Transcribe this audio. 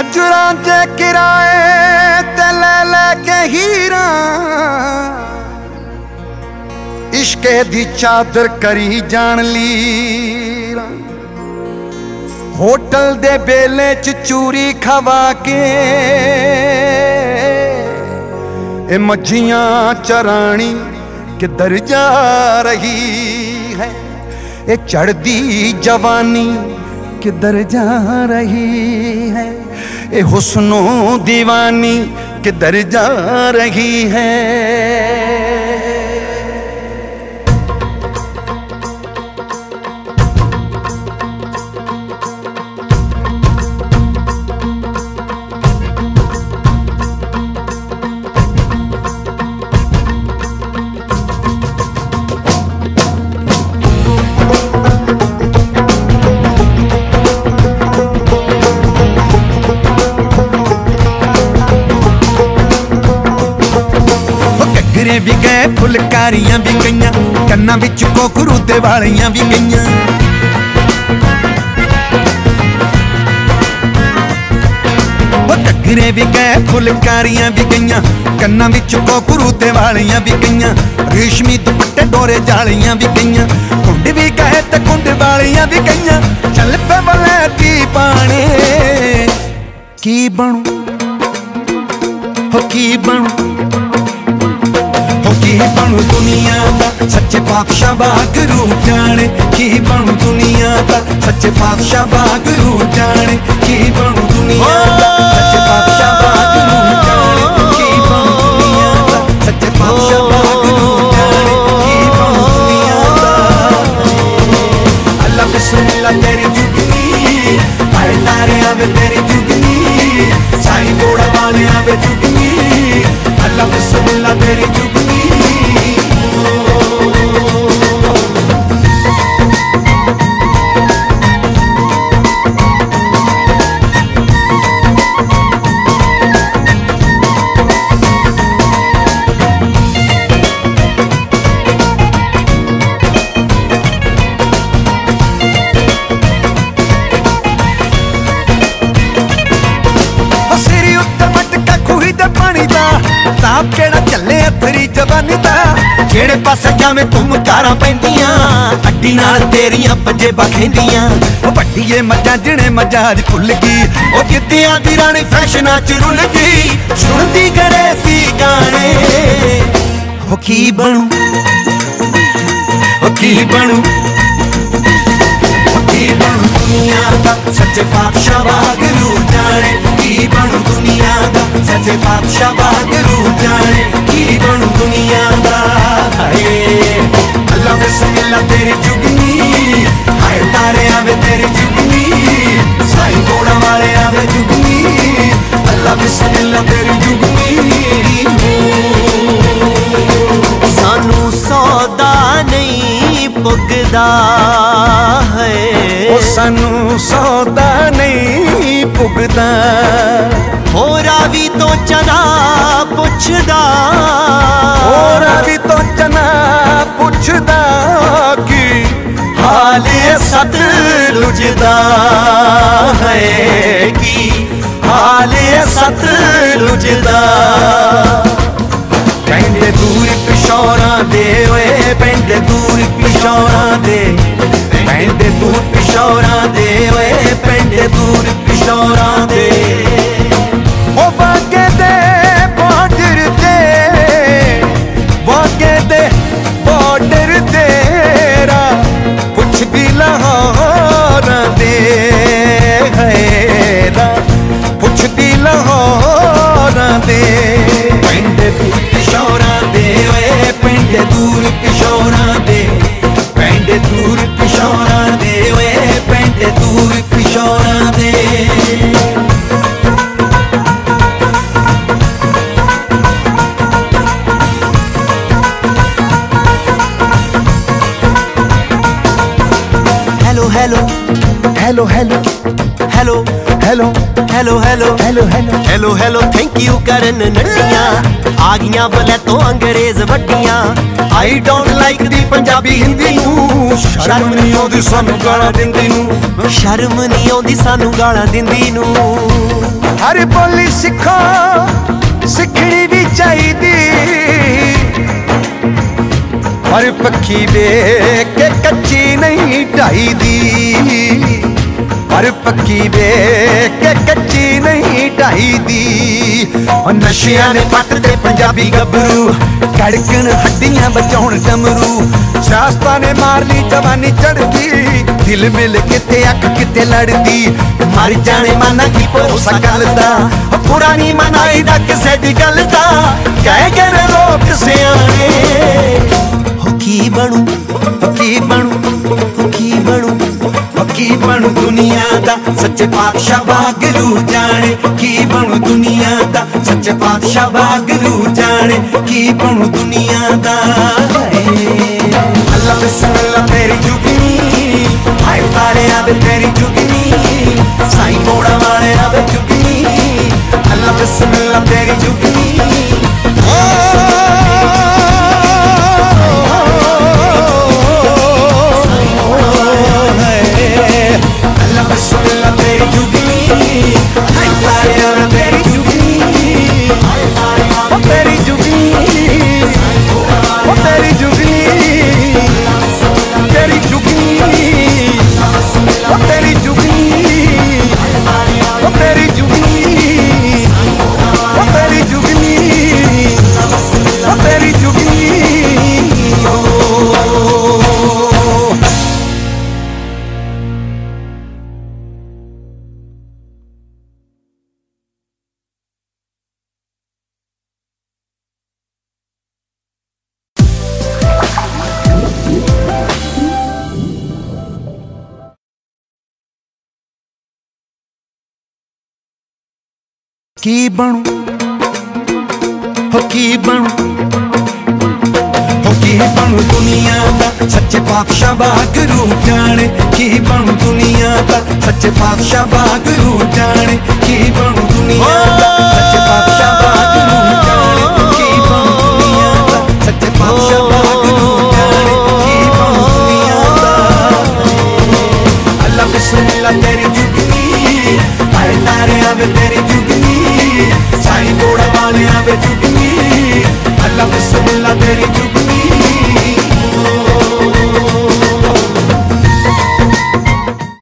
ਅਜਰਾਂ ਦੇ ਕਿਰਾਏ ਤੇ ਲੈ ਲੈ ਕੇ ਹੀਰਾ। ਇਸ਼ਕੇ ਦੀ ਚਾਦਰ ਕਰੀ ਜਾਣ ਲੀਰਾ। ਹੋਟਲ ਦੇ ਬੇਲੇ ਚ ਚੂਰੀ ਖਵਾ ਕੇ ਇਹ ਮੱਝੀਆਂ ਚਰਾਣੀ ਕਿੱਧਰ ਜਾ ਰਹੀ ਹੈ? ਇਹ ਚੜਦੀ ਜਵਾਨੀ ਕਿੱਧਰ ਜਾ ਰਹੀ ਹੈ? ਇਹ ਹੁਸਨੋ دیਵਾਨੀ ਕਿੱਧਰ ਜਾ ਰਹੀ ਹੈ? ਵੀ ਗਏ, ਫੁਲਕਾਰੀਆਂ ਵੀ ਗਈਆਂ, ਕੰਨਾਂ ਵਿੱਚ ਕੋਕਰੂ ਤੇ ਵਾਲੀਆਂ ਵੀ ਗਈਆਂ। ਉਹ ਘੱਗਰੇ ਵੀ ਗਏ, ਫੁਲਕਾਰੀਆਂ ਵੀ ਗਈਆਂ, ਕੰਨਾਂ ਵਿੱਚ ਕੋਕਰੂ ਤੇ ਵਾਲੀਆਂ ਵੀ ਗਈਆਂ, ਰੇਸ਼ਮੀ ਦੁਪੱਟੇ ਡੋਰੇ ਜਾਲੀਆਂ ਵੀ ਗਈਆਂ, ਕੁੰਡ ਵੀ ਗਏ ਤੇ ਕੁੰਡ ਵਾਲੀਆਂ ਵੀ ਗਈਆਂ। ਚੱਲ ਪੈ ਬਲੈਤੀ ਪਾਣੇ, ਕੀ ਬਣੂ? ਹੋ ਕੀ ਬਣੂ? ਕੀ ਬਣੂ ਦੁਨੀਆ ਦਾ? ਸੱਚੇ ਪਾਤਸ਼ਾਹ ਬਾਗਰੂ ਜਾਣੇ। ਕੀ ਬਣੂ ਦੁਨੀਆ ਦਾ? ਸੱਚੇ ਪਾਤਸ਼ਾਹ ਬਾਗਰੂ ਜਾਣੇ। ਕੀ ਬਣੂ ਦੁਨੀਆ ਦਾ? ਸੱਚੇ ਪਾਤਸ਼ਾਹ ਬਾਗਰੂ ਜਾਣੇ। ਕੀ ਬਣੂ ਦੁਨੀਆ ਦਾ? ਸੱਚੇ ਪਾਤਸ਼ਾਹ ਬਾਗਰੂ ਜਾਣੇ। ਕੀ ਬਣੂ ਦੁਨੀਆ ਦਾ? ਅੱਲਾ ਬਿਸਮਿਲ੍ਲਾ ਤੇਰੀ ਜੁਗਨੀ। ਆਏ ਤਾਰੇ ਆਵੇ ਤੇਰੀ ਜੁਗਨੀ। ਸਾਈ ਗੋੜਾ ਵਾਲਿਆਂ ਆਵੇ ਜੁਗਨੀ। ਅੱਲਾ ਬਿਸਮਿਲ੍ਲਾ ਤੇਰੀ ਚੱਲੇ ਅਥਰੀ ਦਾ ਜਿਹੜੇ ਪਾਸੇ ਜਾਵੇਂ ਤੂੰ ਕਾਰਾਂ ਪੈਂਦੀਆਂ, ਅੱਡੀ ਨਾਲ ਤੇਰੀਆਂ ਪੰਜੇ ਬਖੈਂਦੀਆਂ ਉਹ ਵੱਡੀਏ ਮੱਝਾਂ ਜਿਹਨੇ ਮੱਝਾਂ ਭੁੱਲ ਗਈ, ਉਹ ਜਿੱਦਿਆਂ ਦੀ ਰਾਣੀ ਫੈਸ਼ਨਾਂ ਚ ਰੁੱਲ ਗਈ। ਸੁਣਦੀ ਕਰੇ ਸੀ ਗਾਣੇ, ਉਹ ਕੀ ਬਣੂ? ਉਹ ਕੀ ਬਣੂ? ਕੀ ਬਣੂ? ਦੁਨੀਆ ਦਾ ਸੱਚੇ ਪਾਤਸ਼ਾਹ ਵਾਗਰੂ ਦਾ ਸੱਚੇ ਪਾਤਸ਼ਾਹ ਜਾਣੇ ਕੀ ਬਣੂ ਦੁਨੀਆ ਦਾ? ਹਾਏ, ਅੱਲਾ ਬਿਸਮਿਲ੍ਲਾ ਤੇਰੀ ਜੁਗਨੀ, ਹਾਏ ਤਾਰੇ ਆਵੇ ਤੇਰੀ ਜੁਗਨੀ, ਸਾਈ ਗੋੜਾ ਵਾਲਿਆਂ ਆਵੇ ਜੁਗਨੀ, ਅੱਲਾ ਬਿਸਮਿਲ੍ਲਾ ਤੇਰੀ ਜੁਗਨੀ। ਸਾਨੂੰ ਸੌਦਾ ਨਹੀਂ ਪੁੱਗਦਾ ਹੈ ਉਹ ਸਾਨੂੰ ਸੌਦਾ ਨਹੀਂ ਪੁੱਗਦਾ। ਪੁੱਛਦਾ। ਹੋਰਾਂ ਵੀ ਤੋਂ ਜਨਾ ਪੁੱਛਦਾ ਕੀ ਹਾਲੇ ਸਤ ਲੁਜਦਾ ਹੈ ਕੀ? ਹਾਲੇ ਸਤ ਲੁਜਦਾ ਪੈਂਦੇ ਦੂਰ ਪਿਸ਼ੌਰਾਂ ਦੇ ਓਏ, ਪੈਂਦੇ ਦੂਰ ਪਿਸ਼ੌਰਾਂ ਦੇ। ਪੈਂਦੇ ਦੂਰ ਪਿਸ਼ੌਰਾਂ ਦੇ ਓਏ, ਪੈਂਦੇ ਦੂਰ hello hello hello hello hello hello hello hello hello hello thank you ਕਰਨ ਨੱਟੀਆਂ ਆ ਗਈਆਂ ਬਲੇ ਤੋਂ ਅੰਗਰੇਜ਼ ਵੱਡੀਆਂ I don't like the Punjabi Hindi ਨੂੰ ਸ਼ਰਮ ਨਹੀਂ ਆਉਂਦੀ ਸਾਨੂੰ ਗਾਲਾਂ ਦਿੰਦੀ ਨੂੰ ਸ਼ਰਮ ਨਹੀਂ ਆਉਂਦੀ ਸਾਨੂੰ ਗਾਲਾਂ ਦਿੰਦੀ ਨੂੰ ਹਰ ਬੋਲੀ ਸਿੱਖੋ ਸਿੱਖਣੀ ਵੀ ਚਾਹੀਦੀ ਪਰ ਪੱਖੀ ਵੇਖ ਕੇ ਕੱਚੀ ਨਹੀਂ ਢਾਈਦੀ ਪਰ ਪੱਕੀ ਵੇਖ ਕੇ ਕੱਚੀ ਨਹੀਂ ਢਾਈਦੀ ਉਹ ਨਸ਼ਿਆਂ ਨੇ ਪੱਟ ਤੇ ਪੰਜਾਬੀ ਗੱਭਰੂ, ਕੜਕਣ ਹੱਡੀਆਂ ਬਚਾਉਣ ਡਮਰੂ ਸ਼ਾਸਤਾ ਨੇ ਮਾਰ ਲਈ ਜਵਾਨੀ ਚੜਦੀ ਦਿਲ ਮਿਲ ਕਿਤੇ ਅੱਖ ਕਿਤੇ ਲੜਦੀ। ਮਰ ਜਾਣੇ ਮਾਨਾ ਕੀ ਭਰੋਸਾ ਗੱਲ ਦਾ, ਉਹ ਪੁਰਾਣੀ ਮਨਾਈ ਦਾ ਕਿਸੇ ਦੀ ਗੱਲ ਦਾ। ਕਹਿ ਕੇ ਨੇ ਲੋਕ ਸਿਆਣੇ ਹੋ ਕੀ ਬਣੂ ਕੀ ਬਣੂ ਕੀ ਕੀ ਬਣੂ ਦੁਨੀਆ ਦਾ? ਸੱਚੇ ਪਾਤਸ਼ਾਹ ਵਾਗਰੂ ਜਾਣੇ। ਕੀ ਬਣੂ ਦੁਨੀਆ ਦਾ? ਸੱਚੇ ਪਾਤਸ਼ਾਹ ਵਾਗਰੂ ਜਾਣੇ। ਕੀ ਬਣੂ ਦੁਨੀਆ ਦਾ? ਅੱਲਾ ਬਿਸਮਿਲ੍ਲਾ ਤੇਰੀ ਜੁਗਨੀ। ਹਾਏ ਤਾਰੇ ਆਵੇ ਤੇਰੀ ਜੁਗਨੀ। ਕੀ ਬਣੂ? ਹੋ ਕੀ ਬਣੂ? ਹੋ ਕੀ ਬਣੂ ਦੁਨੀਆ ਦਾ ਸੱਚੇ ਪਾਤਸ਼ਾਹ ਵਾਗਰੂ ਜਾਣੇ? ਕੀ ਬਣੂ ਦੁਨੀਆ ਦਾ ਸੱਚੇ ਪਾਤਸ਼ਾਹ ਵਾਗਰੂ ਜਾਣੇ? ਕੀ ਬਣੂ ਦੁਨੀਆ ਦਾ ਸੱਚੇ ਪਾਤਸ਼ਾਹ ਵਾਗਰੂ ਜਾਣੇ? ਕੀ ਬਣੂ ਦੁਨੀਆ ਦਾ ਸੱਚੇ ਪਾਤਸ਼ਾਹ ਵਾਗਰੂ ਜਾਣੇ? ਕੀ ਬਣੂ ਦੁਨੀਆ ਦਾ? ਅੱਲਾ ਬਿਸਮਿਲ੍ਲਾ ਤੇਰੀ ਜੁਗਨੀ। ਹਾਏ ਤਾਰੇ ਆਵੇ ਤੇਰੀ ਹੀ ਕੋੜਾ ਬਣਿਆ ਵੇ ਚੁਟਕੀ ਅੱਲਾ ਬਿਸਮਿਲ੍ਲਾ ਤੇਰੀ ਚੁਟਕੀ